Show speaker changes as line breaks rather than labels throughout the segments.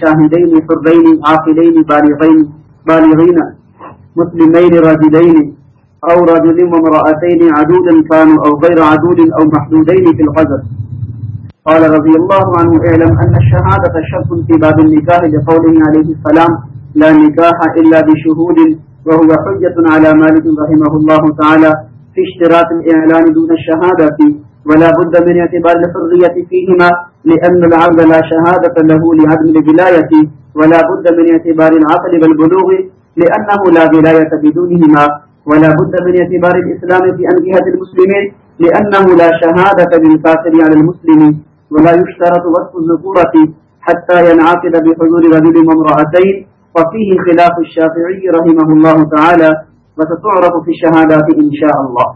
شاهدين حرين عاقلين بالغين بالغين مسلمين راجدين أو رجل وامرأتين عدودا كانوا أو غير عدود أو محدودين في القدر قال رضي الله عنه اعلم أن الشهادة شرط في باب النكاح لقوله عليه السلام، لا نكاح إلا بشهود وهو حجة على مالك رحمه الله تعالى في اشتراط الإعلان دون الشهادة فيه ولا بد من اعتبار الحرية فيهما، لأن العبد لا شهادة له لعدم الولاية، ولا بد من اعتبار العقل والبلوغ، لأنه لا ولاية بدونهما، ولا بد من اعتبار الإسلام في أنجهة المسلمين، لأنه لا شهادة للكافر على المسلم، ولا يشترط وصف الذكورة حتى ينعقد بحضور رجل وامرأتين، وفيه خلاف الشافعي رحمه الله تعالى، وستعرف في الشهادات إن شاء الله.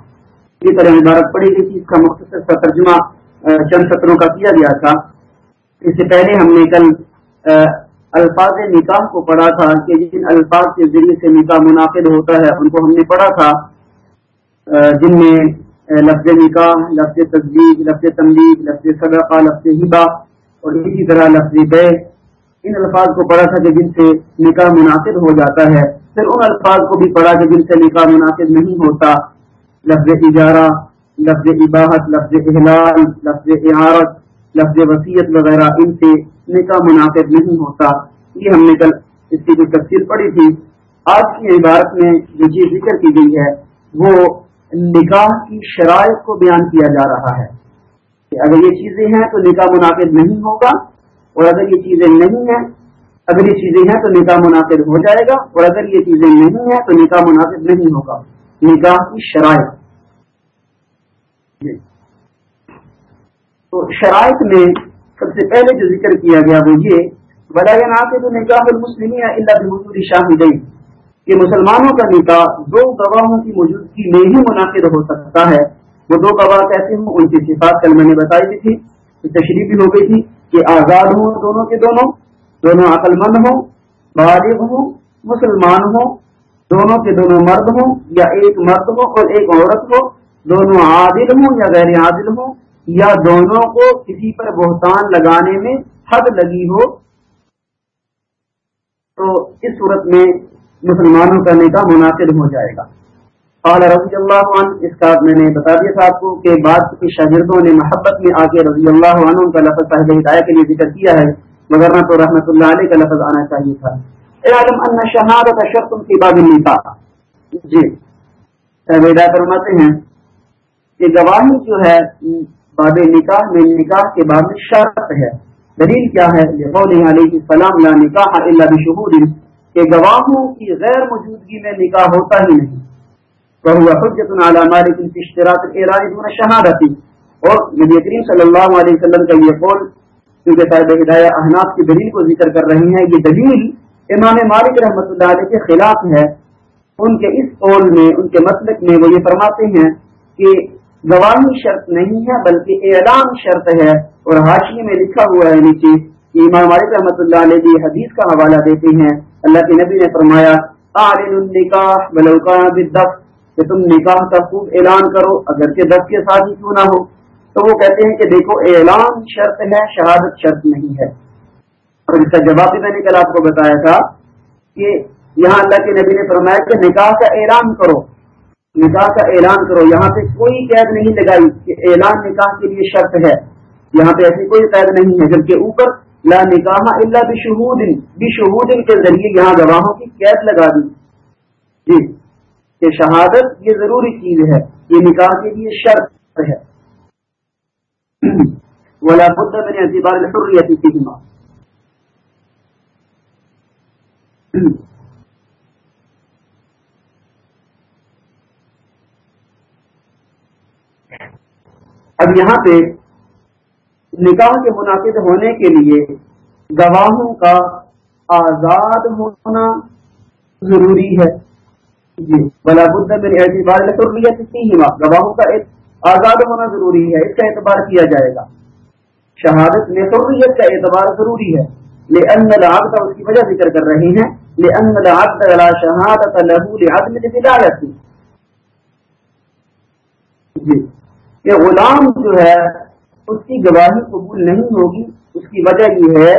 اسی طرح عبارت پڑھی گئی تھی، اس کا مختصر سا ترجمہ چند سطروں کا کیا گیا تھا۔ اس سے پہلے ہم نے کل الفاظ نکاح کو پڑھا تھا کہ جن الفاظ کے ذریعے سے نکاح منعقد ہوتا ہے، ان کو ہم نے پڑھا تھا۔ جن میں لفظ نکاح، لفظ تصدیق لفظ تنبیق لفظ صدقہ، لفظ ہبا اور اسی طرح لفظ بے ان الفاظ کو پڑھا تھا کہ جن سے نکاح منعقد ہو جاتا ہے۔ پھر ان الفاظ کو بھی پڑھا کہ جن سے نکاح منعقد نہیں ہوتا۔ لفظ اجارہ، لفظ عباہت لفظ احلال، لفظ عارت لفظ وسیعت وغیرہ، ان سے نکاح منعقد نہیں ہوتا۔ یہ ہم نے کل اس کی جو تفصیل پڑھی تھی، آج کی عبارت میں جو چیز ذکر کی گئی ہے، وہ نکاح کی شرائط کو بیان کیا جا رہا ہے۔ کہ اگر یہ چیزیں ہیں تو نکاح منعقد نہیں ہوگا، اور اگر یہ چیزیں نہیں ہیں، اگر یہ چیزیں ہیں تو نکاح منعقد ہو جائے گا، اور اگر یہ چیزیں نہیں ہیں تو نکاح منعقد نہیں ہوگا۔ نکاح کی شرائط۔ جی۔ تو شرائط میں سب سے پہلے جو ذکر کیا گیا وہ یہ بڑا ناقد نکاح المسلم اللہ کہ مسلمانوں کا نکاح دو گواہوں کی موجودگی میں ہی منعقد ہو سکتا ہے۔ وہ دو گواہ کیسے ہوں؟ ان کی صفات کل میں نے بتائی دی تھی۔ تشریح بھی ہو گئی تھی کہ آزاد ہوں دونوں کے دونوں دونوں عقل مند ہوں، بالغ ہوں، مسلمان ہوں۔ دونوں کے دونوں مرد ہوں، یا ایک مرد ہو اور ایک عورت ہو، دونوں عادل ہوں یا غیر عادل ہوں، یا دونوں کو کسی پر بہتان لگانے میں حد لگی ہو۔ تو اس صورت میں مسلمانوں کا نکاح منعقد ہو جائے گا۔ اعلیٰ رضی اللہ عنہ، اس کا میں نے بتا دیا تھا آپ کو کہ بعد کے شاگردوں نے محبت میں آ کے رضی اللہ عنہ کا لفظ صاحب ہدایہ کے لیے ذکر کیا ہے، مگر نہ تو رحمۃ اللہ علیہ کا لفظ آنا چاہیے تھا۔ علم ان شہادت شرط کی باب نکاح جی. صاحب فرماتے ہیں کہ گواہی جو ہے باب نکاح میں نکاح کے بعد شرط ہے. دلیل کیا ہے؟ علیہ السلام، لا نکاح الا بشہود، کہ گواہوں کی غیر موجودگی میں نکاح ہوتا ہی نہیں. بہو حجت مالک اشتراک دون شہادتی اور نبی کریم صلی اللہ علیہ وسلم کا یہ قول، کیونکہ صاحب ہدایہ احناف کی دلیل کو ذکر کر رہی ہیں، یہ دلیل امام مالک رحمۃ اللہ علیہ کے خلاف ہے ان کے اس قول میں، ان کے مسلک میں وہ یہ فرماتے ہیں کہ گواہی شرط نہیں ہے، بلکہ اعلان شرط ہے۔ اور حاشی میں لکھا ہوا ہے نیچے کہ امام مالک رحمۃ اللہ علیہ بھی حدیث کا حوالہ دیتے ہیں۔ اللہ کے نبی نے فرمایا نکاح کہ تم نکاح کا خوب اعلان کرو اگر کے کے ساتھ ہی کیوں نہ ہو۔ تو وہ کہتے ہیں کہ دیکھو، اعلان شرط ہے، شہادت شرط نہیں ہے۔ اور اس کا جواب بھی میں نے کل آپ کو بتایا تھا کہ یہاں اللہ کے نبی نے فرمایا کہ نکاح کا اعلان کرو، نکاح کا اعلان کرو۔ یہاں پہ کوئی قید نہیں لگائی کہ اعلان نکاح کے لیے شرط ہے۔ یہاں پہ ایسی کوئی قید نہیں ہے، جبکہ اوپر لا نکاح اللہ بشہود بشہود کے ذریعے یہاں گواہوں کی قید لگا دی۔ جی کہ شہادت یہ ضروری چیز ہے، یہ نکاح کے لیے شرط ہے۔ ولا بد من اعتبار الحریت فیہما اب یہاں پہ نکاح کے منعقد ہونے کے لیے گواہوں کا آزاد ہونا ضروری ہے۔ جی بلا بدھ میرے اعتبار گواہوں کا ایک آزاد ہونا ضروری ہے، اس کا اعتبار کیا جائے گا۔ شہادت میں حریت کا اعتبار ضروری ہے لے ان کا اس کی وجہ ذکر کر رہے ہیں۔ لے ان شہادت جی. یہ غلام جو ہے، اس کی گواہی قبول نہیں ہوگی، اس کی وجہ یہ ہے،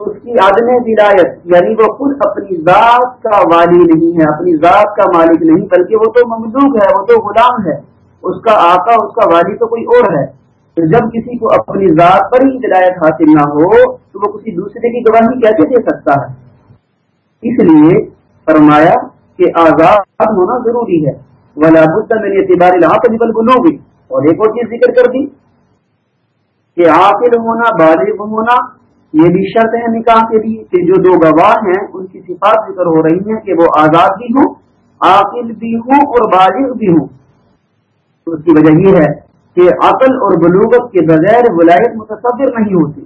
اس کی عدم ولایت یعنی وہ خود اپنی ذات کا والی نہیں ہے، اپنی ذات کا مالک نہیں، بلکہ وہ تو مملوک ہے، وہ تو غلام ہے، اس کا آقا، اس کا والی تو کوئی اور ہے۔ جب کسی کو اپنی ذات پر ہی ولایت حاصل نہ ہو، تو وہ کسی دوسرے کی گواہی کیسے دے سکتا ہے؟ اس لیے فرمایا کہ آزاد ہونا ضروری ہے۔ ولا میں نے اعتبار بل بلوگی اور ایک اور چیز ذکر کر دی کہ عاقل ہونا، بالغ ہونا، یہ بھی شرط ہے نکاح کے لیے کہ جو دو گواہ ہیں، ان کی صفات ذکر ہو رہی ہیں کہ وہ آزاد بھی ہوں، عاقل بھی ہوں اور بالغ بھی ہوں۔ اس کی وجہ یہ ہے کہ عقل اور بلوغت کے بغیر ولایت متصور نہیں ہوتی۔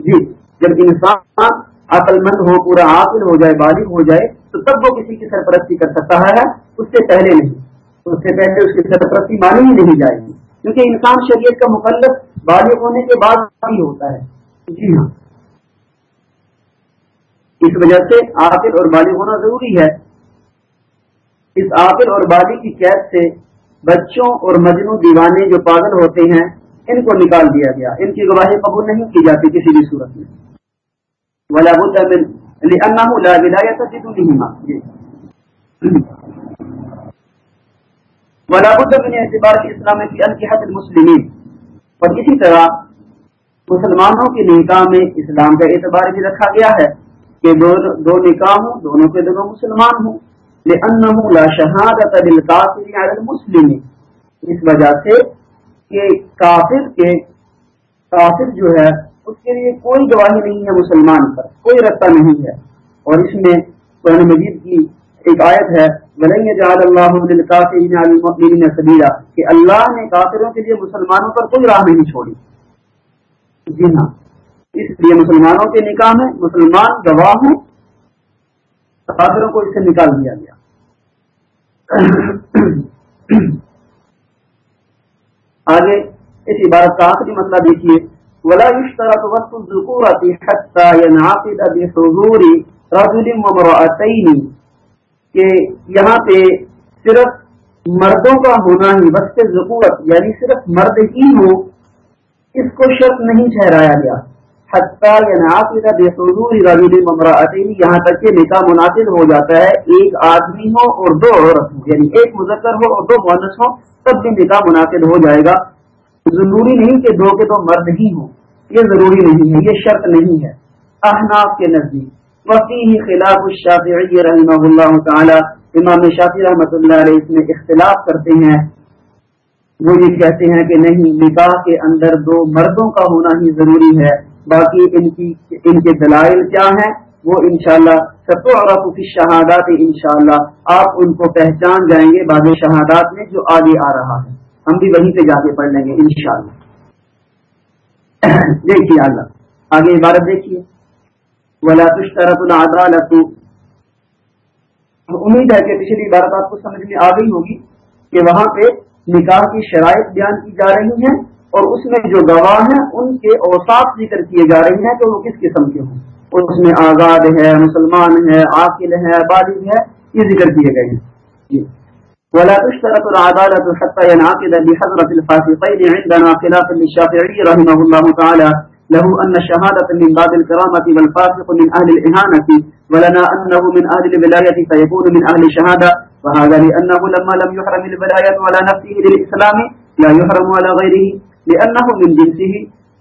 جی جب انسان عقل مند ہو، پورا عاقل ہو جائے، بالغ ہو جائے، تو تب وہ کسی کی سرپرستی کر سکتا ہے، اس سے پہلے نہیں۔ اس سے پہلے اس کی سرپرستی مانی ہی نہیں جائے گی۔ کیونکہ انسان شریعت کا مقلف بالغ ہونے کے بعد ہی ہوتا ہے۔ جی ہاں۔ اس وجہ سے عاقل اور بالغ ہونا ضروری ہے۔ اس عاقل اور بالغ کی قید سے بچوں اور مجنو دیوانے جو پاگل ہوتے ہیں، ان کو نکال دیا گیا۔ ان کی گواہی قبول نہیں کی جاتی کسی بھی صورت میں۔ ولا بد من لانه لا جی ولا بد من اعتبار اسلام کی الحد المسلمین اور اسی طرح مسلمانوں کے نکاح میں اسلام کا اعتبار بھی رکھا گیا ہے کہ دو دو نکاح ہوں، دونوں کے دونوں مسلمان ہوں. لأنه لا شہادت للکافر علی المسلم. اس وجہ سے کہ کافر کے کافر جو ہے اس کے لیے کوئی گواہی نہیں ہے مسلمان پر، کوئی رستہ نہیں ہے۔ اور اس میں قرآن مجید کی ایک آیت ہے جعل اللہ سبیلا کہ اللہ نے کافروں کے لیے مسلمانوں پر کوئی راہ نہیں چھوڑی۔ جی ہاں۔ اس لیے مسلمانوں کے نکاح میں مسلمان گواہ ہوں کافروں کو اس سے نکال دیا گیا۔ آگے اس عبارت کا آخری مسئلہ دیکھیے۔ ولا يشترط وقت الذكورة حتى ينعقد بحضور رجل ومرأتين کہ یہاں پہ صرف مردوں کا ہونا ہی وقت ضرورت یعنی صرف مرد ہی ہو اس کو شرط نہیں ٹھہرایا گیا۔ یہاں تک کہ نکاح مناسب ہو جاتا ہے، ایک آدمی ہو اور دو عورت ہو یعنی ایک مذکر ہو اور دو مونس ہو تب بھی نکاح مناسب ہو جائے گا۔ ضروری نہیں کہ دو کے دو مرد ہی ہوں، یہ ضروری نہیں ہے، یہ شرط نہیں ہے۔ احناف کے نزدیک۔ وفی خلاف الشافعی رحمہ اللہ تعالی، امام شافی رحمۃ اللہ علیہ اس میں اختلاف کرتے ہیں۔ وہ یہ کہتے ہیں کہ نہیں، نکاح کے اندر دو مردوں کا ہونا ہی ضروری ہے، باقی ان کی، ان کے دلائل کیا ہیں؟ وہ انشاءاللہ سب و کی شہادات انشاءاللہ۔ آپ ان کو پہچان جائیں گے بعد شہادات میں جو آگے آ رہا ہے۔ ہم بھی وہیں پہ جا کے پڑھ لیں گے انشاءاللہ۔ دیکھیے اللہ، آگے عبارت دیکھیے۔ ولا تشترط العدالت امید ہے کہ پچھلی بات آپ کو سمجھ میں آ گئی ہوگی کہ وہاں پہ نکاح کی شرائط بیان کی جا رہی ہیں اور اس میں جو گواہ ہیں، ان کے اوساف ذکر کیے جا رہے ہیں کہ وہ کس قسم کے ہوں۔ اس میں آزاد ہے، مسلمان ہے، عاقل ہے، بالغ ہے، یہ ذکر کیے گئے ہیں۔ جی۔ ولا تشترط العدالة حتى ينعقد بحضرة الفاسقين عندنا خلاف للشافعي رحمه الله تعالى. له أن الشهادة من باب الكرامة والفاسق من أهل الإهانة، ولنا أنه من أهل الولاية فيكون من أهل الشهادة. وهذا لأنه لما لم يحرم الولاية على نفسه للإسلام، لا يحرم على غيره، لأنه من جنسه،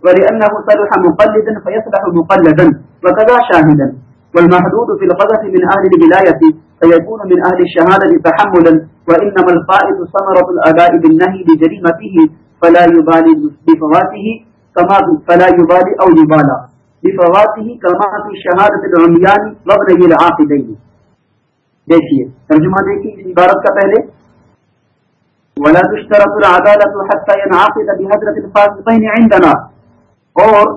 ولأنه صلح مقلدا فيصلح مقلدا، وكذا شاهدا. والمحدود في القذف من أهل الولاية فيكون من أهل الشهادة تحملا وإنما القائد ثمرة الأداء بالنهي بجريمته فلا يبالي بفواته کما فلا یبالی او یبالا بفواته کما فی شہادت العمیان وابن العاقدین دیکھیے، ترجمہ دیکھیے اس عبارت کا پہلے۔ ولا تشترط العدالت حتى ينعقد بحضرت الفاسقين عندنا۔ اور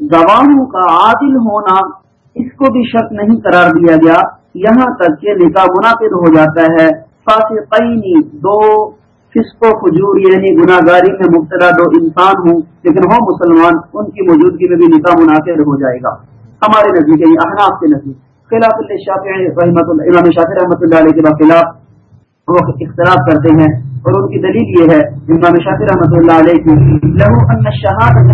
گواہوں کا عادل ہونا اس کو بھی شرط نہیں قرار دیا گیا۔ یہاں تک کہ نکاح منعقد ہو جاتا ہے۔ فاسقینی دو فسق و فجور یعنی گناہ گاری میں مبتلا دو انسان ہوں، لیکن ہو مسلمان، ان کی موجودگی میں بھی نکاح منعقد ہو جائے گا۔ ہمارے نزدیک یعنی احناف کے نزدیک۔ خلاف اللہ شاف رحمۃ اللہ، امام شافی رحمۃ اللہ علیہ کے خلاف وہ اختلاف کرتے ہیں۔ اور ان کی دلیل یہ ہے امام شافی رحمۃ اللہ علیہ کی لہو ان شہادت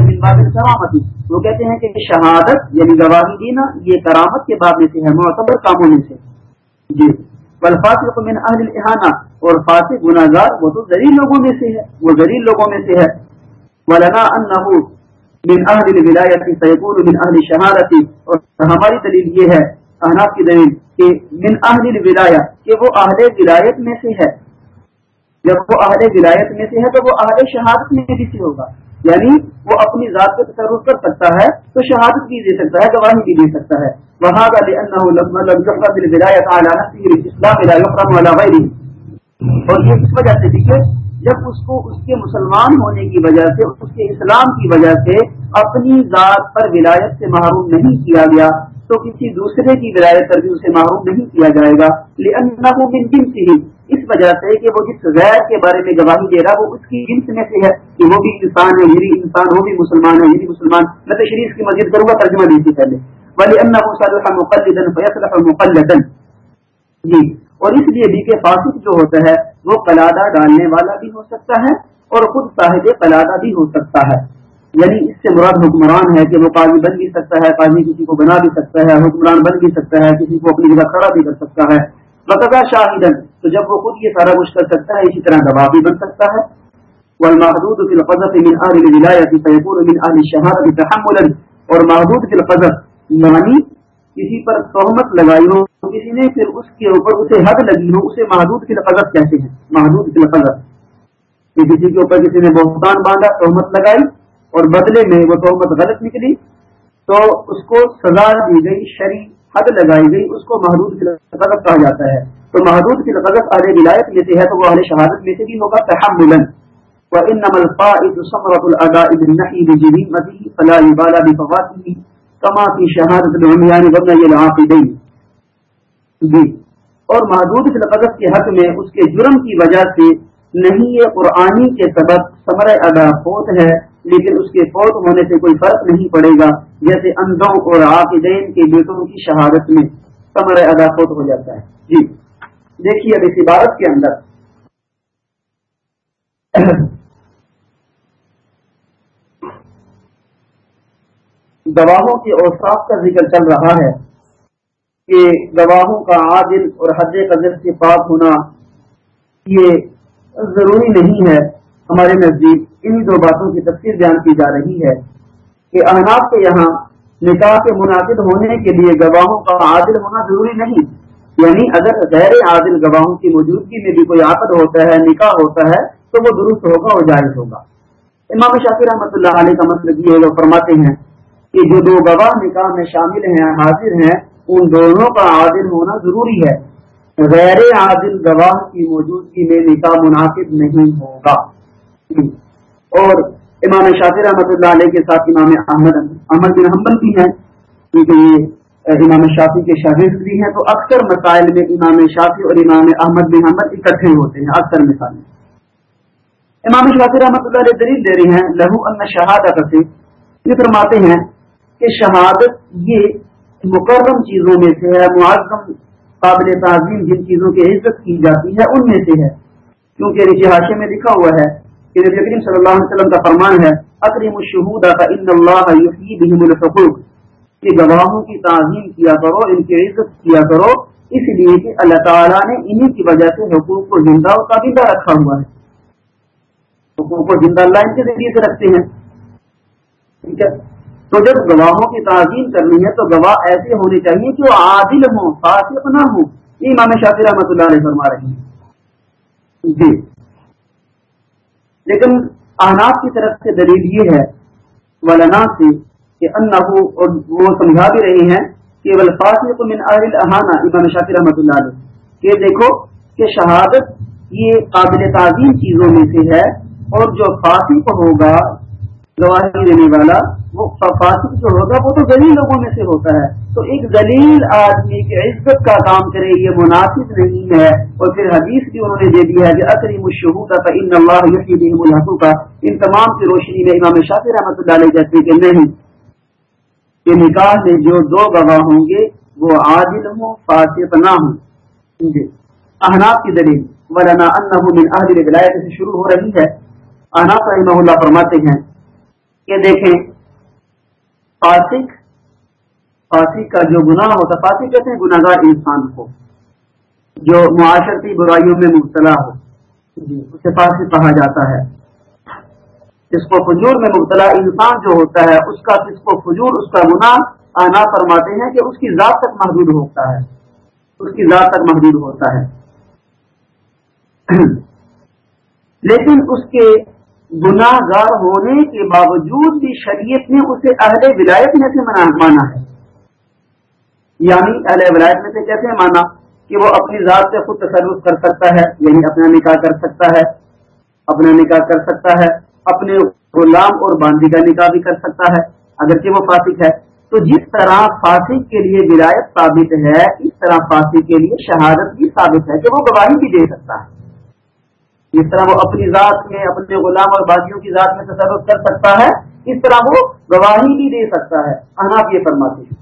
کرامت وہ کہتے ہیں کہ شہادت یعنی گواہی دینا، یہ کرامت کے باب میں سے ہے، معتبر کاموں میں سے۔ جی۔ والفاسق من اہل الحانہ اور فاسق گناگار وہ تو ذریع لوگوں میں سے ہے، وہ ذریع لوگوں میں سے ہے۔ ولنا انه من اہل الولایت سيكون من اہل شہادت اور ہماری دلیل یہ ہے، احناف کی دلیل، کہ من اہل الولایہ، کہ وہ اہل ولایت میں سے ہے۔ جب وہ اہل ولایت میں سے ہے تو وہ اہل شہادت میں بھی سے ہوگا۔ یعنی وہ اپنی ذات پہ تصرف کر سکتا ہے تو شہادت بھی دے سکتا ہے، گواہی بھی دے سکتا ہے۔ وہاں اور یہ اس وجہ سے دیکھیے، جب اس کو اس کے مسلمان ہونے کی وجہ سے، اس کے اسلام کی وجہ سے اپنی ذات پر ولایت سے محروم نہیں کیا گیا تو کسی دوسرے کی ولایت پر بھی اسے محروم نہیں کیا جائے گا لیکن ہی اس وجہ سے کہ وہ جس غیر کے بارے میں گواہی دے رہا، وہ اس کی جنس میں سے ہے کہ وہ بھی انسان ہے یعنی انسان، وہ بھی مسلمان ہے یعنی مسلمان۔ میں تو شریف کی مسجد کروں گا ترجمہ دی تھی پہلے۔ ولی اللہ مقلدن فیصلح مقلدن جی۔ اور اس لیے بھی کہ فاسق جو ہوتا ہے، وہ قلادہ ڈالنے والا بھی ہو سکتا ہے اور خود صاحب قلادہ بھی ہو سکتا ہے۔ یعنی اس سے مراد حکمران ہے کہ وہ قاضی بن بھی سکتا ہے، قاضی کسی کو بنا بھی سکتا ہے، حکمران بن بھی سکتا ہے، کسی کو اپنی جگہ کھڑا بھی کر سکتا ہے۔ بقضا شاہدن تو جب وہ خود یہ سارا کچھ کر سکتا ہے، اسی طرح گواہ بھی بن سکتا ہے۔ والمحدود في القذف من اهل الولايه فيكون من اهل الشهاده تحملا۔ اور محدود في القذف یعنی کسی پر تہمت لگائی ہو، کسی نے پھر اس کے اوپر اسے حد لگی ہو، اسے محدود فی القذف کہتے ہیں۔ محدود فی القذف۔ کہ کسی کے اوپر کسی نے بہتان باندھا، تہمت لگائی اور بدلے میں وہ تہمت غلط نکلی، تو اس کو سزا دی گئی شریف حد لگائی گئی، اس کو محدود کی لغت کہا جاتا ہے۔ تو محدود کی لغت اہل ولایت میں سے ہے تو وہ اہل شہادت میں سے بھی ہوگا، تحملا۔ وانما القائد ثمرة الاداء بالنحي بجريمته فلا يبالى بفواته كما في شهادة العميان وابن العاقدين۔ جی۔ اور محدود فی القذف کے حق میں اس کے جرم کی وجہ سے نہیں یہ قرآنی کے سبب ثمر ادا فوت ہے لیکن اس کے فوت ہونے سے کوئی فرق نہیں پڑے گا، جیسے اندھوں اور عاقدین کے بیٹوں کی شہادت میں ثمر ادا فوت ہو جاتا ہے۔ جی۔ دیکھیے اب اس عبارت کے اندر۔ گواہوں کے اوساف کا ذکر چل رہا ہے کہ گواہوں کا عادل اور حد قدر سے پاک ہونا یہ ضروری نہیں ہے ہمارے نزدیک۔ انہی دو باتوں کی تفصیل بیان کی جا رہی ہے کہ احناف کے یہاں نکاح کے منعقد ہونے کے لیے گواہوں کا عادل ہونا ضروری نہیں۔ یعنی اگر غیر عادل گواہوں کی موجودگی میں بھی کوئی عقد ہوتا ہے، نکاح ہوتا ہے، تو وہ درست ہوگا اور جائز ہوگا۔ امام شافی رحمۃ اللہ علیہ کا مطلب یہ لوگ فرماتے ہیں کہ جو دو گواہ نکاح میں شامل ہیں، حاضر ہیں، ان دونوں کا عادل ہونا ضروری ہے۔ غیر عادل گواہ کی موجودگی میں نکاح مناسب نہیں ہوگا۔ اور امام شافی رحمۃ اللہ علیہ کے ساتھ امام احمد احمد بن حمبل بھی ہیں، کیونکہ یہ امام شافی کے شاہد بھی ہیں، تو اکثر مسائل میں امام شافی اور امام احمد بن حمبل اکٹھے ہوتے ہیں، اکثر مثالیں۔ امام شافی رحمۃ اللہ علیہ دلیل دے رہی ہیں، لہو ان شہادت سے۔ یہ فرماتے ہیں کہ شہادت یہ مکرم چیزوں میں سے ہے، معظم قابل تعظیم جن چیزوں کی عزت کی جاتی ہے، ان میں سے ہے۔ کیونکہ نیچے حاشے میں لکھا ہوا ہے کہ نبی کریم صلی اللہ علیہ وسلم کا فرمان ہے اکریم الشہود ان اللہ بہم الحقوق کہ گواہوں کی تعظیم کیا کرو، ان کی عزت کیا کرو، اس لیے کہ اللہ تعالیٰ نے انہی کی وجہ سے حقوق کو زندہ اور کابندہ رکھا ہوا ہے۔ حقوق کو زندہ اللہ ان کے ذریعے سے رکھتے ہیں۔ ٹھیک ہے؟ تو جب گواہوں کی تعظیم کرنی ہے، تو گواہ ایسے ہونے چاہیے کہ وہ عادل ہوں، فاسق نہ ہوں۔ یہ امام شافی رحمۃ اللہ علیہ فرما رہے ہیں۔ جی۔ لیکن آناب کی طرف سے دلیل یہ ہے، ولنا سے کہ ان اور وہ سمجھا بھی رہی ہیں کہ ولفاص من اہل احانہ امام شافی رحمۃ اللہ علیہ۔ کہ دیکھو کہ شہادت یہ قابل تعظیم چیزوں میں سے ہے، اور جو فاسق ہوگا، گواہی دینے والا، وہ فاسق جو ہوگا، وہ تو غریب لوگوں میں سے ہوتا ہے۔ تو ایک دلیل آدمی کی عزت کا کام کرے، یہ مناسب نہیں ہے۔ اور پھر حدیث بھی انہوں نے دے دیا ہے کہ اکریم الشہود کا ان اللہ یقین الحق کا ان تمام کی روشنی میں امام شافی رحمۃ اللہ علیہ کہتے کہ نہیں۔ کہ نکاح میں جو دو گواہ ہوں گے، وہ عادل ہوں، فاسق نہ ہوں۔ احناب کی دلیل۔ ولنا انه من اهل الولایت سے شروع ہو رہی ہے۔ انا رحمہ اللہ فرماتے ہیں کہ دیکھیں، فاسق فاسق کا جو گناہ ہوتا فاسق کہتے ہیں گناہ گار انسان کو جو معاشرتی برائیوں میں مبتلا ہو جی۔ اسے فاسق کہا جاتا ہے۔ جس کو فجور میں مبتلا انسان جو ہوتا ہے اس کا جس کو فجور اس کا گناہ آنا فرماتے ہیں کہ اس کی ذات تک محدود ہوتا ہے۔ اس کی ذات تک محدود ہوتا ہے۔ لیکن اس کے گناہ گار ہونے کے باوجود بھی شریعت نے اسے اہل ولایت میں سے مانا ہے۔ یعنی اہل ولایت میں سے کیسے مانا کہ وہ اپنی ذات سے خود تصرف کر سکتا ہے یعنی اپنا نکاح کر سکتا ہے، اپنا نکاح کر سکتا ہے، اپنے غلام اور باندھی کا نکاح بھی کر سکتا ہے، اگرچہ وہ فاسق ہے۔ تو جس طرح فاسق کے لیے ولایت ثابت ہے، اس طرح فاسق کے لیے شہادت بھی ثابت ہے کہ وہ گواہی بھی دے سکتا ہے۔ جس طرح وہ اپنی ذات میں، اپنے غلام اور باغیوں کی ذات میں تصرف کر سکتا ہے، اس طرح وہ گواہی بھی دے سکتا ہے۔ اناپ یہ فرماتے ہیں۔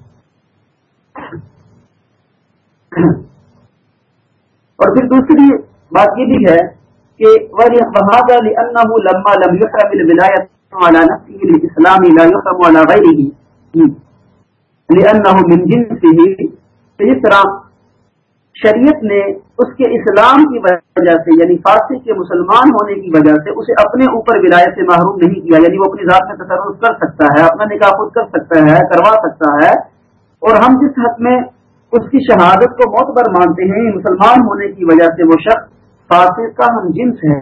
اور پھر دوسری بات یہ بھی ہے کہ لما لم يحرم الولایت على نفسه الاسلام لا يحرم على غيره. لأنه من جنسه. اس طرح شریعت نے اس کے اسلام کی وجہ سے یعنی فارسی کے مسلمان ہونے کی وجہ سے، اسے اپنے اوپر ولایت سے محروم نہیں کیا یعنی وہ اپنی ذات میں تصرف کر سکتا ہے، اپنا نکاح خود کر سکتا ہے، کروا سکتا ہے، اور ہم جس حد میں اس کی شہادت کو معتبر مانتے ہیں مسلمان ہونے کی وجہ سے وہ شخص فارسی کا ہم جنس ہے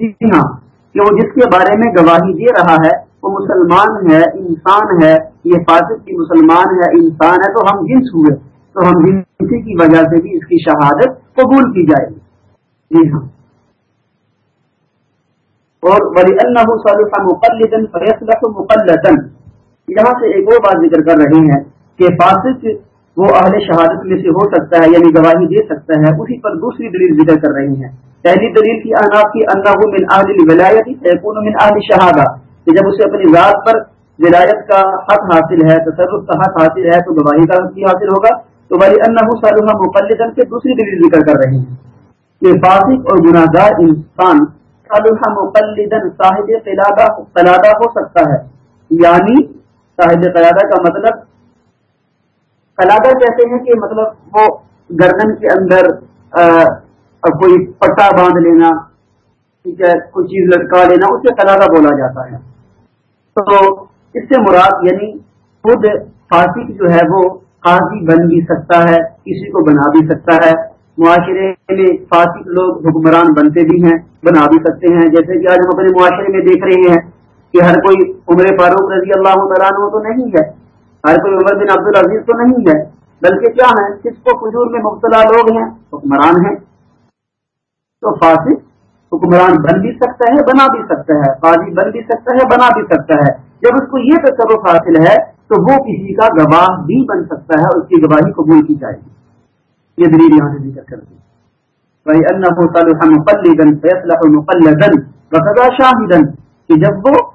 جی ہاں کہ وہ جس کے بارے میں گواہی دے رہا ہے، وہ مسلمان ہے، انسان ہے، یہ فاسق کی مسلمان ہے، انسان ہے، تو ہم جنس ہوئے۔ تو ہم جنسی کی وجہ سے بھی اس کی شہادت قبول کی جائے گی۔ جی ہاں۔ اور ولی اللہ صلی مقلدن فیصلہ مقلدن یہاں سے ایک اور بات ذکر کر رہے ہیں۔ کہ فاسق وہ اہل شہادت میں سے ہو سکتا ہے یعنی گواہی دے سکتا ہے، اسی پر دوسری دلیل ذکر کر رہی ہیں۔ پہلی دلیل کی اناف کی اللہ من اہل ولایت من اہل شہادہ۔ کہ جب اسے اپنی ذات پر ولایت کا حق حاصل ہے، تصرف کا حق حاصل ہے، تو گواہی کا حق حاصل ہوگا۔ تو بھائی اللہ صالح مقلدن سے دوسری دلیل ذکر کر رہے ہیں۔ کہ فاسق اور گناہ گار انسان صالح مقلدن صاحب قلادہ ہو سکتا ہے۔ یعنی صاحب قلادہ کا مطلب قلادہ کہتے ہیں کہ مطلب وہ گردن کے اندر کوئی پٹا باندھ لینا، ٹھیک ہے، کوئی چیز لٹکا لینا، اسے قلادہ بولا جاتا ہے۔ تو اس سے مراد یعنی خود فاسق جو ہے وہ قاضی بن بھی سکتا ہے، کسی کو بنا بھی سکتا ہے۔ معاشرے میں فاسق لوگ حکمران بنتے بھی ہیں، بنا بھی سکتے ہیں۔ جیسے کہ آج ہم اپنے معاشرے میں دیکھ رہے ہیں کہ ہر کوئی عمر فاروق رضی اللہ تعالیٰ تو نہیں ہے۔ ہر کوئی عمر بن عبد العزیز تو نہیں ہے، بلکہ کیا ہے؟ کس کو فجور میں مبتلا لوگ ہیں؟ حکمران ہیں۔ تو فاسق حکمران بن بھی سکتا ہے، بنا بھی سکتا ہے۔ قاضی بن بھی سکتا ہے، بنا بھی سکتا ہے۔ جب اس کو یہ تصرف حاصل ہے، تو وہ کسی کا گواہ بھی بن سکتا ہے اس کی گواہی قبول کی جائے گی۔ یہ دلیل یہاں سے ذکر کر دی۔ بھائی اللہ مقلدن فیصلہ مقلدن وقضا شاہدن، کہ جب وہ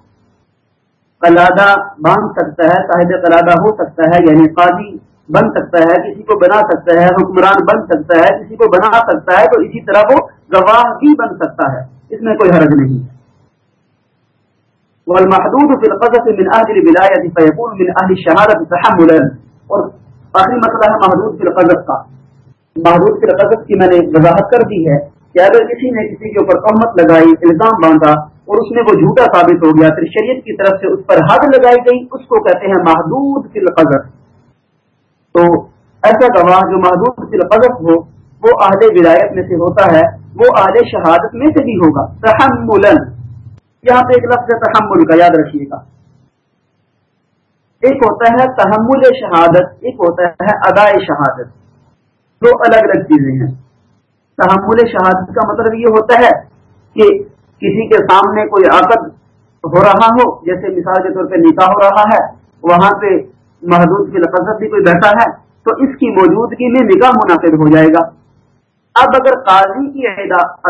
قلادہ باندھ سکتا ہے، صاحب قلادہ ہو سکتا ہے یعنی قاضی بن سکتا ہے، کسی کو بنا سکتا ہے، حکمران بن سکتا ہے، کسی کو بنا سکتا ہے، تو اسی طرح وہ گواہ بھی بن سکتا ہے۔ اس میں کوئی حرج نہیں۔ ہے والمحدود في القذف من اهل الولايه فيكون من اهل الشهاده تحملا اور آخری مسئلہ ہے محدود فی القذف کا۔ محدود فی القذف کی میں نے وضاحت کر دی ہے۔ کہ اگر کسی نے کسی کے اوپر تہمت لگائی، الزام باندھا اور اس میں وہ جھوٹا ثابت ہو گیا، پھر شریعت کی طرف سے اس پر حد لگائی گئی، اس کو کہتے ہیں محدود فی القذف۔ تو ایسا گواہ جو محدود فی القذف ہو، وہ اہل ولایت میں سے ہوتا ہے، وہ اہل شہادت میں سے بھی ہوگا۔ تحملن۔ یہاں پہ ایک لفظ تحمل کا، یاد رکھیے گا۔ ایک ہوتا ہے تحمل شہادت، ایک ہوتا ہے ادائے شہادت۔ دو الگ الگ چیزیں ہیں۔ تحمل شہادت کا مطلب یہ ہوتا ہے کہ کسی کے سامنے کوئی عقد ہو رہا ہو، جیسے مثال کے طور پہ نکاح ہو رہا ہے، وہاں پہ محدود کی لفظ بھی کوئی بیٹھا ہے، تو اس کی موجودگی میں نکاح منعقد ہو جائے گا۔ اب اگر قاضی کی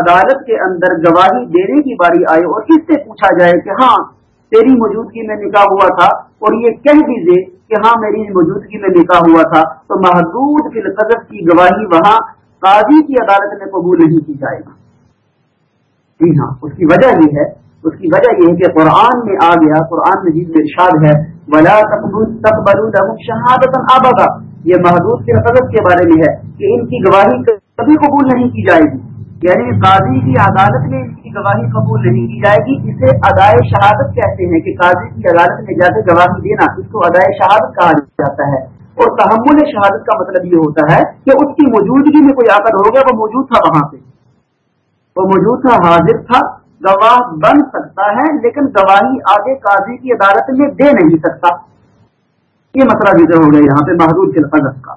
عدالت کے اندر گواہی دینے کی باری آئے اور اس سے پوچھا جائے کہ ہاں تیری موجودگی میں نکاح ہوا تھا اور یہ کہہ دیجیے کہ ہاں میری موجودگی میں نکاح ہوا تھا، تو محدود فی القدر کی گواہی وہاں قاضی کی عدالت میں قبول نہیں کی جائے گی۔ جی ہاں اس کی وجہ یہ ہے، اس کی وجہ یہ ہے کہ قرآن میں آ گیا، قرآن مجید میں ارشاد ہے بلا شہادت آبادا یہ محدود کے حضرت کے بارے میں ہے کہ ان کی گواہی کبھی قبول نہیں کی جائے گی۔ یعنی قاضی کی عدالت میں ان کی گواہی قبول نہیں کی جائے گی، اسے ادائے شہادت کہتے ہیں کہ قاضی کی عدالت میں جا کے گواہی دینا، اس کو ادائے شہادت کہا جاتا ہے۔ اور تحمل شہادت کا مطلب یہ ہوتا ہے کہ اس کی موجودگی میں کوئی آکد ہو گیا، وہ موجود تھا وہاں پہ۔ وہ موجود تھا، حاضر تھا، گواہ بن سکتا ہے، لیکن گواہی آگے قاضی کی عدالت میں دے نہیں سکتا۔ یہ مسئلہ ذکر ہو گیا یہاں پہ محدود کے لفظ کا۔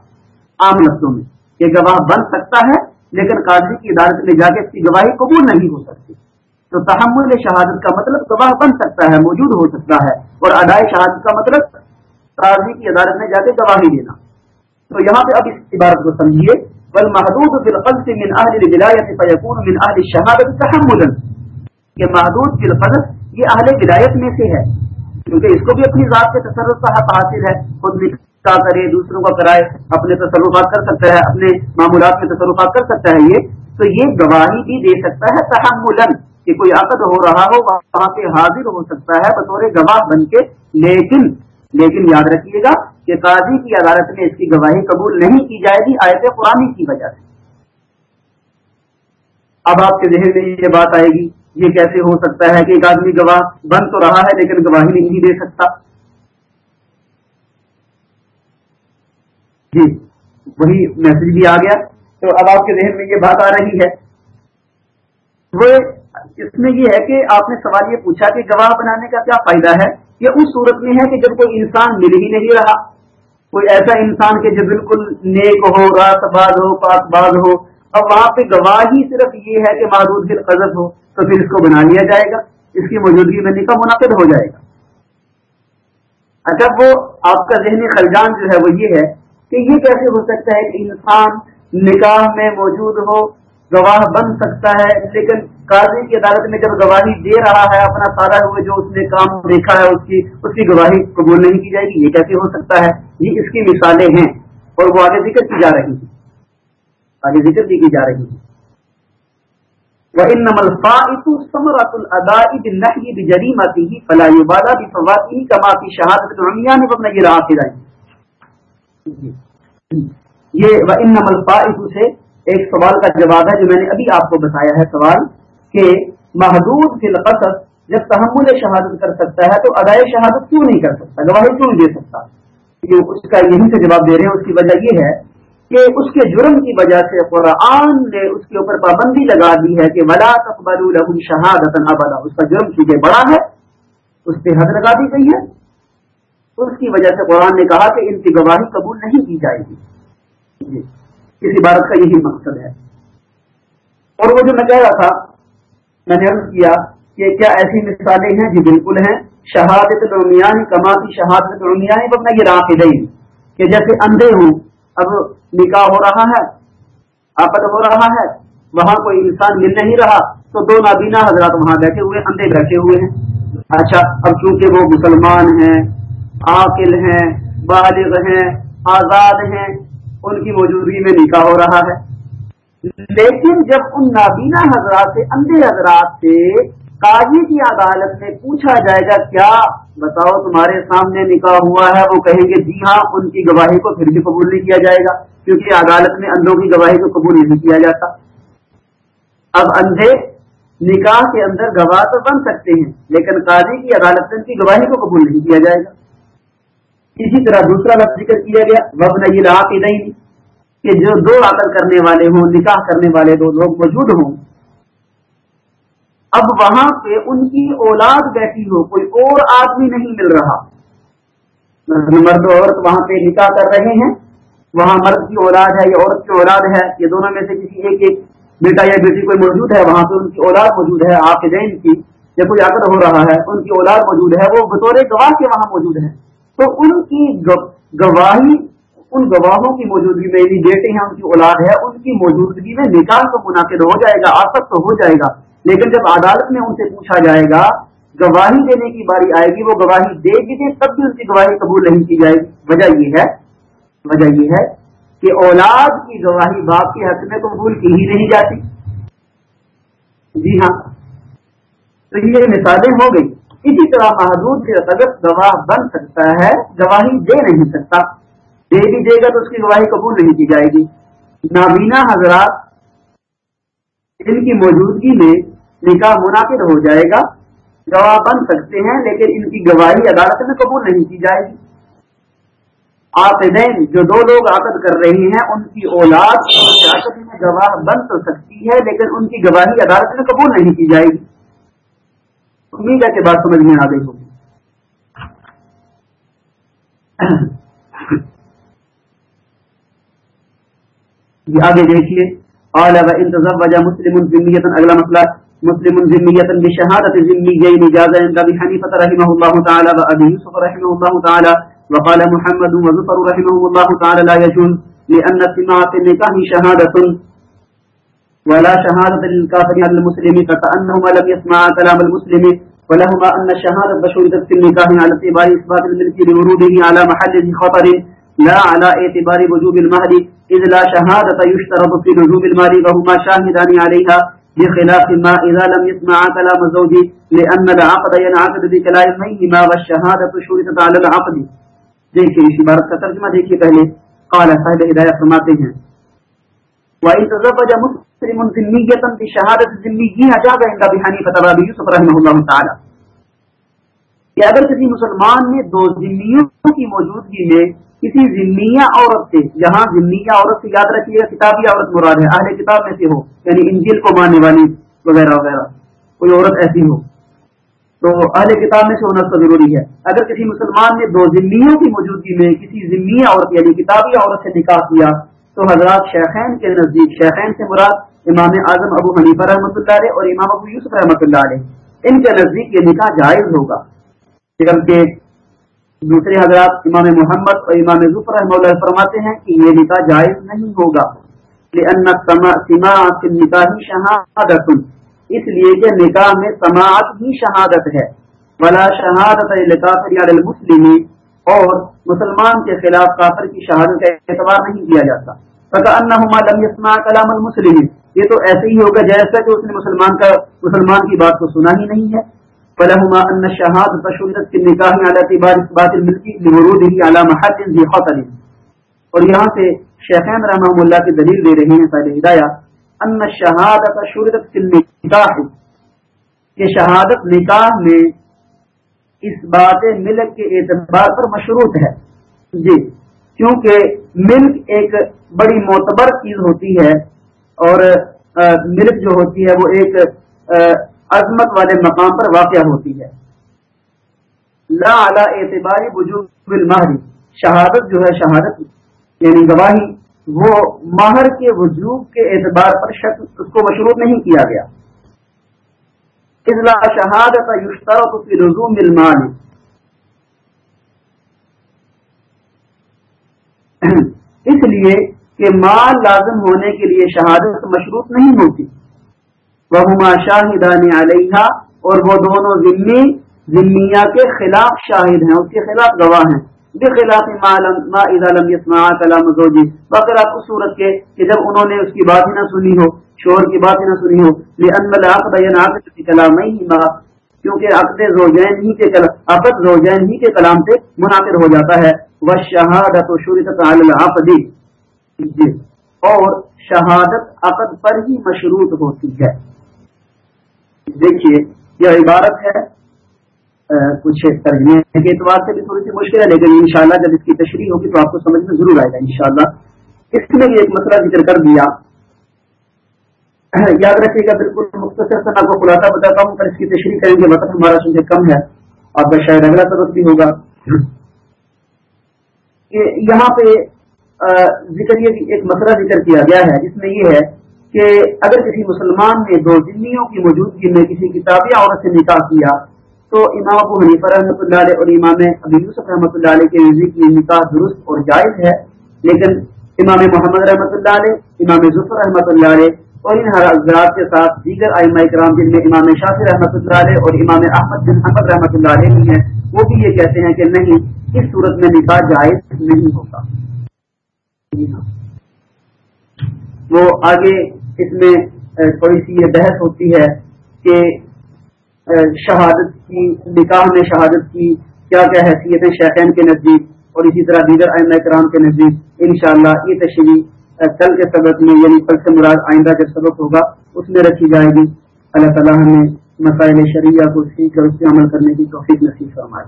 عام لفظوں میں یہ گواہ بن سکتا ہے، لیکن قاضی کی عدالت میں جا کے اس کی گواہی قبول نہیں ہو سکتی۔ تو تحمل شہادت کا مطلب گواہ بن سکتا ہے، موجود ہو سکتا ہے، اور ادائے شہادت کا مطلب قاضی کی عدالت میں جا کے گواہی دینا۔ تو یہاں پہ اب اس عبارت کو سمجھیے۔ بل محدود من اہل شہادت تحمل کہ محدود فی الفضل یہ اہل ولایت میں سے ہے۔ کیونکہ اس کو بھی اپنی ذات کے تصرف کا حق حاصل ہے۔ خود نکاح کرے، دوسروں کا کرائے، اپنے تصرفات کر سکتا ہے، اپنے معمولات میں تصرفات کر سکتا ہے یہ۔ تو یہ گواہی بھی دے سکتا ہے تحمل کہ کوئی عقد ہو رہا ہو، وہاں پہ حاضر ہو سکتا ہے، بطور گواہ بن کے۔ لیکن لیکن یاد رکھیے گا کہ قاضی کی عدالت میں اس کی گواہی قبول نہیں کی جائے گی، آیت قرآن کی وجہ سے۔ اب آپ کے ذہن میں یہ بات آئے گی، یہ کیسے ہو سکتا ہے کہ ایک آدمی گواہ بن تو رہا ہے لیکن گواہی نہیں دے سکتا؟ جی وہی میسج بھی آ گیا۔ تو اب آپ کے ذہن میں یہ بات آ رہی ہے۔ وہ اس میں یہ ہے کہ آپ نے سوال یہ پوچھا کہ گواہ بنانے کا کیا فائدہ ہے؟ یہ اس صورت میں ہے کہ جب کوئی انسان مل ہی نہیں رہا، کوئی ایسا انسان کہ جو بالکل نیک ہو راست باز ہو، پاک باز ہو، اب وہاں پہ گواہی صرف یہ ہے کہ معروض دل قزب ہو، تو پھر اس کو بنا لیا جائے گا، اس کی موجودگی میں نکاح منعقد ہو جائے گا۔ اچھا وہ آپ کا ذہنی خلجان جو ہے وہ یہ ہے کہ یہ کیسے ہو سکتا ہے کہ انسان نکاح میں موجود ہو گواہ بن سکتا ہے۔ لیکن قاضی کی عدالت میں جب گواہی دے رہا ہے، اپنا سارا ہوئے جو اس نے کام دیکھا ہے، اس کی اس کی گواہی قبول نہیں کی جائے گی۔ یہ کیسے ہو سکتا ہے؟ یہ اس کی مثالیں ہیں۔ اور وہ آگے ذکر کی جا رہی ہیں۔ آگے ذکر کی جا رہی ہے وَإِنَّمَا الْفَائِتُ سَمْرَةُ الْأَدَاءِ بِالنَّحْيِ بِجَرِيمَتِهِ فَلَا يُبَالَى بِفَوَاتِهِ كَمَا فِي شَهَادَةِ الْعُمْيَانِ وَابْنِ الْعَاقِلَيْنِ یہ وَإِنَّمَا الْفَائِتُ سے ایک سوال کا جواب ہے جو میں نے ابھی آپ کو بتایا ہے سوال کہ محدود فی القصص جب تحمل شہادت کر سکتا ہے تو ادائے شہادت کیوں نہیں کر سکتا؟ گواہی کیوں نہیں دے سکتا؟ اس کا یہی سے جواب دے رہے ہیں اس کی وجہ یہ ہے کہ اس کے جرم کی وجہ سے قرآن نے اس کے اوپر پابندی لگا دی ہے کہ ولا تقبل لهم شہادت ابدا اس کا جرم چونکہ بڑا ہے اس پہ حد لگا دی گئی ہے۔ اس کی وجہ سے قرآن نے کہا کہ ان کی گواہی قبول نہیں کی جائے گی۔ جی، اس عبارت کا یہی مقصد ہے۔ اور وہ جو میں کہہ رہا تھا، میں نے عرض کیا کہ کیا ایسی مثالیں ہیں؟ جو بالکل ہیں۔ شہادت کما کماتی شہادت بنا یہ راہ کہ جیسے اندھے ہوں، اب نکاح ہو رہا ہے آپت ہو رہا ہے، وہاں کوئی انسان مل نہیں رہا، تو دو نابینا حضرات وہاں بیٹھے ہوئے، اندھے بیٹھے ہوئے ہیں۔ اچھا اب چونکہ وہ مسلمان ہیں، عاقل ہیں، بالغ ہیں، آزاد ہیں ان کی موجودگی میں نکاح ہو رہا ہے۔ لیکن جب ان نابینا حضرات سے اندھے حضرات سے قاضی کی عدالت میں پوچھا جائے گا، کیا بتاؤ تمہارے سامنے نکاح ہوا ہے؟ وہ کہیں گے جی ہاں ان کی گواہی کو پھر بھی قبول نہیں کیا جائے گا، کیونکہ عدالت میں اندھوں کی گواہی کو قبول نہیں کیا جاتا۔ اب اندھے نکاح کے اندر گواہ تو بن سکتے ہیں، لیکن قاضی کی عدالت میں ان کی گواہی کو قبول نہیں کیا جائے گا۔ اسی طرح دوسرا لفظ ذکر کیا گیا وب نہیں رہا کہ نہیں کہ جو دو عقل کرنے والے ہوں، نکاح کرنے والے دو لوگ موجود ہوں۔ اب وہاں پہ ان کی اولاد بیٹھی ہو، کوئی اور آدمی نہیں مل رہا۔ مرد و عورت وہاں پہ نکاح کر رہے ہیں، وہاں مرد کی اولاد ہے یا عورت کی اولاد ہے، یہ دونوں میں سے کسی ایک ایک بیٹا یا بیٹی کوئی موجود ہے، وہاں پہ ان کی اولاد موجود ہے آپ جین کی، یا کوئی عقد ہو رہا ہے، ان کی اولاد موجود ہے، وہ بطور گواہ کے وہاں موجود ہے تو ان کی گواہی، ان گواہوں کی موجودگی میں یعنی بیٹے ہیں، ان کی اولاد ہے، ان کی موجودگی میں نکاح تو منعقد ہو جائے گا آسک تو ہو جائے گا، لیکن جب عدالت میں ان سے پوچھا جائے گا، گواہی دینے کی باری آئے گی، وہ گواہی دے گی دے تب بھی ان کی گواہی قبول نہیں کی جائے گی۔ وجہ یہ ہے، وجہ یہ ہے کہ اولاد کی گواہی باپ کے حق میں قبول کی ہی نہیں جاتی۔ جی ہاں۔ تو یہ مثالیں ہو گئی۔ اسی طرح محدود کے رتگت گواہ بن سکتا ہے، گواہی دے نہیں سکتا۔ دے بھی دے گا تو اس کی گواہی قبول نہیں کی جائے گی۔ نابینا حضرات ان کی موجودگی میں نکاح منعقد ہو جائے گا، گواہ بن سکتے ہیں، لیکن ان کی گواہی عدالت میں قبول نہیں کی جائے گی۔ آفدین جو دو لوگ عقد کر رہے ہیں، ان کی اولاد میں گواہ بن تو سکتی ہے، لیکن ان کی گواہی عدالت میں قبول نہیں کی جائے گی۔ امید ہے کہ بات سمجھ میں آ گئی ہوگی۔ آگے دیکھیے۔ مسلم اگلا مسئلہ، مسلم ذمیتا بشهادة ذميين جاز عند أبي حنيفة رحمه الله تعالى وأبي يوسف رحمه الله تعالى وقال محمد وزفر رحمه الله تعالى لا يجوز لأن سماعة النكاح شهادة ولا شهادة للكافر على المسلم فكأنهما لم يسمع كلام المسلم، ولهما أن الشهادة بشهدت في النكاح على اعتبار إثبات الملك لوروده على محل خطر لا على اعتبار وجوب المهد إذ لا شهادة يشترط في وجوب المال وهما شاهدان عليها بخلاف ما إذا لم يسمع كلام الزوج، لأن العقد ينعقد بكلامهما والشهادة شرطت على العقد. دیکھیں اس عبارت کا ترجمہ دیکھیے پہلے. قال صاحب ہدایت فرماتے ہیں. وَإِن تَزَوَّجَ مُسْلِمٌ ذِمِّيَّةً بِشَهَادَةِ ذِمِّيِّهِ أَجَازَ عِندَ أبي حنيفة وأبي يوسف رحمه الله تعالى کہ اگر کسی مسلمان نے دو ذمیوں کی موجودگی میں کسی ذمیہ عورت سے جہاں ذمیہ عورت سے یاد رکھیے گا کتابی عورت مراد ہے، اہل کتاب میں سے ہو یعنی انجیل کو ماننے والی وغیرہ وغیرہ، کوئی عورت ایسی ہو۔ تو اہل کتاب میں سے ہونا تو ضروری ہے۔ اگر کسی مسلمان نے دو ذمیوں کی موجودگی میں کسی ذمی عورت یعنی کتابی عورت سے نکاح کیا، تو حضرات شیخین کے نزدیک، شیخین سے مراد امام اعظم ابو حنیفہ رحمۃ اللہ علیہ اور امام ابو یوسف رحمۃ اللہ علیہ، ان کے نزدیک یہ نکاح جائز ہوگا۔ دوسرے حضرات امام محمد اور امام ظفر رحمہ اللہ فرماتے ہیں کہ یہ نکاح جائز نہیں ہوگا۔ نکاح شہادت۔ اس لیے کہ نکاح میں سماعت ہی شہادت ہے۔ ولا شہادت المسلم۔ اور مسلمان کے خلاف کافر کی شہادت کا اعتبار نہیں کیا جاتا۔ لم يسمع كلام المسلم۔ یہ تو ایسے ہی ہوگا جیسا کہ اس نے مسلمان کا مسلمان کی بات کو سنا ہی نہیں ہے۔ فلهما ان الشهاده تشهدت في النكاح على اعتبار اثبات الملك لوروده على محل ذي خطر۔ اور یہاں سے شیخین رحمہ اللہ کی دلیل دے رہے ہیں صاحب ہدایہ۔ ان الشهاده تشهدت في النكاح۔ کہ شہادت نکاح میں اس بات ملک کے اعتبار پر مشروط ہے۔ جی کیونکہ ملک ایک بڑی معتبر چیز ہوتی ہے اور ملک جو ہوتی ہے وہ ایک عظمت والے مقام پر واقع ہوتی ہے۔ لا اعلی اعتباری وجوب المہری شہادت جو ہے شہادت یعنی گواہی، وہ ماہر کے وجوب کے اعتبار پر شک، اس کو مشروط نہیں کیا گیا۔ اضلاع شہادت یشترط فی رضوم المال۔ اس لیے کہ مال لازم ہونے کے لیے شہادت مشروط نہیں ہوتی۔ وہما شاہدان علیہ اور وہ دونوں ذمی، ذمیہ کے خلاف شاہد ہیں اس کے خلاف گواہ ہیں۔ بخلاف ما اذا لم يسمع كلام زوجي اس صورت کے کہ جب انہوں نے اس کی بات ہی نہ سنی ہو، شور کی بات ہی نہ سنی ہو لان العقد ينعقد کیونکہ عقد زوجین ہی کے عقد زوجین ہی کے کلام سے منعقد ہو جاتا ہے۔ والشهادت شرطت على العقد۔ جی اور شہادت عقد پر ہی مشروط ہوتی ہے۔ دیکھیے، یہ عبارت ہے۔ کچھ ترجمے کے اعتبار سے بھی تھوڑی سی مشکل ہے، لیکن انشاءاللہ جب اس کی تشریح ہوگی تو آپ کو سمجھ میں ضرور آئے گا، انشاءاللہ۔ اس میں ایک مسئلہ ذکر کر دیا۔ یاد رکھیے گا، بالکل مختصر سے آپ کو خلاصہ بتاتا ہوں پر اس کی تشریح کریں گے وقت ہمارا سنجھے کم ہے، آپ کا شاید اگلا سبق بھی ہوگا۔ کہ یہاں پہ ذکر یہ ایک مسئلہ ذکر کیا گیا ہے، جس میں یہ ہے کہ اگر کسی مسلمان نے دو ذمیوں کی موجودگی میں کسی کتابی عورت سے نکاح کیا، تو امام ابو حنیفہ رحمۃ اللہ علیہ اور امام ابی یوسف رحمۃ اللہ علیہ کے نزدیک یہ نکاح درست اور جائز ہے، لیکن امام محمد رحمۃ اللہ علیہ، امام ظفر رحمۃ اللہ علیہ اور ان حضرات کے ساتھ دیگر آئمہ کرام جن میں امام شافی رحمۃ اللہ علیہ اور امام احمد بن حمد رحمۃ اللہ علیہ بھی ہیں، وہ بھی یہ کہتے ہیں کہ نہیں، اس صورت میں نکاح جائز نہیں ہوتا۔ وہ آگے اس میں تھوڑی سی یہ بحث ہوتی ہے کہ شہادت کی، نکاح میں شہادت کی کیا کیا حیثیت ہے شیخین کے نزدیک اور اسی طرح دیگر آئندہ کرام کے نزدیک انشاءاللہ یہ تشریح کل کے سبق میں یعنی کل سے مراد آئندہ کے سبق ہوگا، اس میں رکھی جائے گی۔ اللہ تعالیٰ ہمیں مسائل شریعہ کو سیکھ کر اس سے عمل کرنے کی توفیق نصیب فرمائے۔